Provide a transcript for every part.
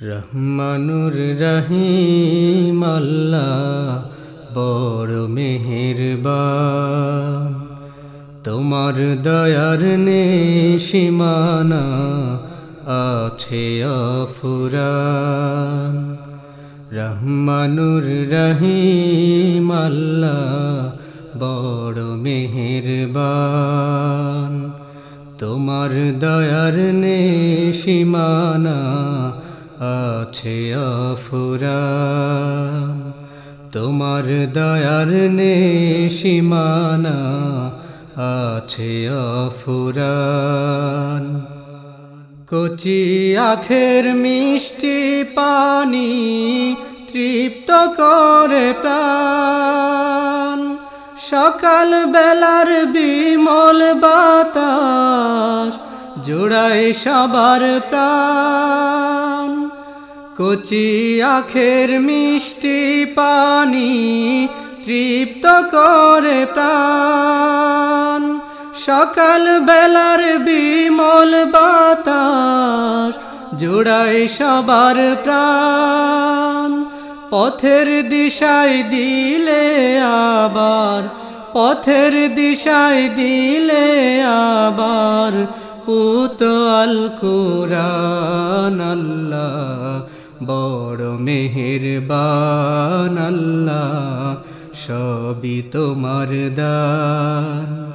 রহমানুর রহিম, আল্লাহ বড় মেহেরবান। তোমার দয়ার নে সীমানা আছে অফুরান। রহমানুর রহিম, আল্লাহ বড় মেহেরবান। তোমার দয়ার নে সীমানা আছে অফুরান তোমার দয়ার নে সীমানা আছে অফুরান কচি আখের মিষ্টি পানি তৃপ্ত করে প্রাণ। সকাল বেলার বিমল বাতাস, জোড়ায় সবার প্রাণ। কচি আখের মিষ্টি পানি তৃপ্ত করে প্রাণ। সকাল বেলার বিমল বাতাস জোড়াই সবার প্রাণ। পথের দিশায় দিলে আবার, পথের দিশায় দিলে আবার পুত কুরান আল্লাহ বড় মেহেরবান আল্লাহ, সবই তোমার দান।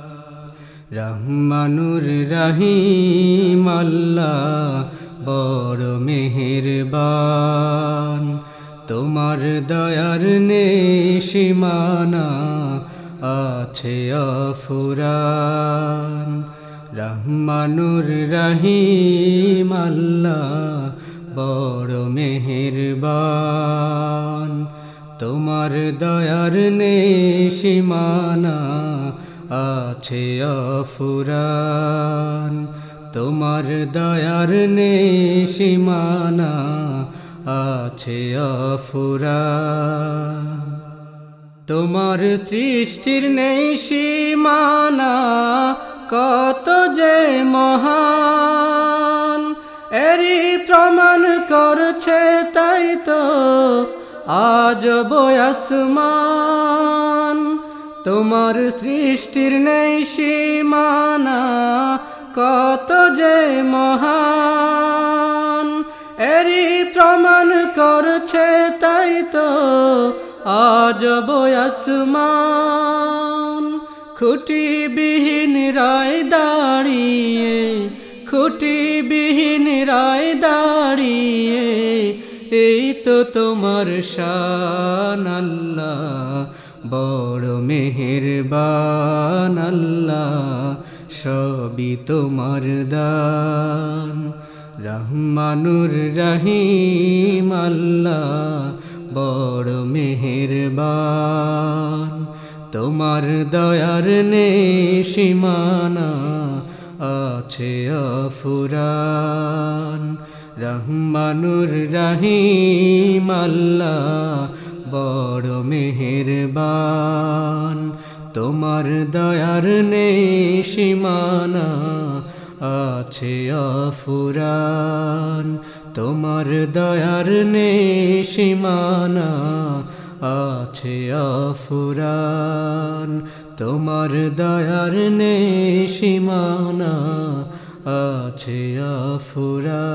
রহমানুর রহিম আল্লাহ, বড় মেহেরবান। তোমার দয়ার সীমানা আছে অফুরান। রহমানুর রহিম আল্লাহ বড় মেহেরবান। তোমার দয়ার নে সীমানা আছে অফুরান। তোমার দয়ার নে সীমানা আছে অফুরান। তোমার সৃষ্টির নেই সীমানা কত যে মহান করছে তাই তো আজ বয়াসমান। তোমার সৃষ্টির নেই সীমানা, কত যে মহান। এরি প্রমাণ করছে তাই তো আজ বয়াসমান। খুটি বিহীন রায় দাঁড়িয়ে খুটি বিহীন রায় দাঁড়িয়ে এই তো তোমার শান আল্লাহ, বড় মেহেরবান আল্লাহ, সবই তোমার দান। রহমানুর রহিম আল্লাহ, বড় মেহেরবান। তোমার দয়ার নে সীমানা আছে অফুরান। রহমানুর রহিম, আল্লাহ বড় মেহেরবান। তোমার দয়ার নে সীমানা আছে অফুরান। তোমার দয়ার নে সীমানা আছে অফুরান। তোমার দয়ার নে সীমানা আছে আফুরা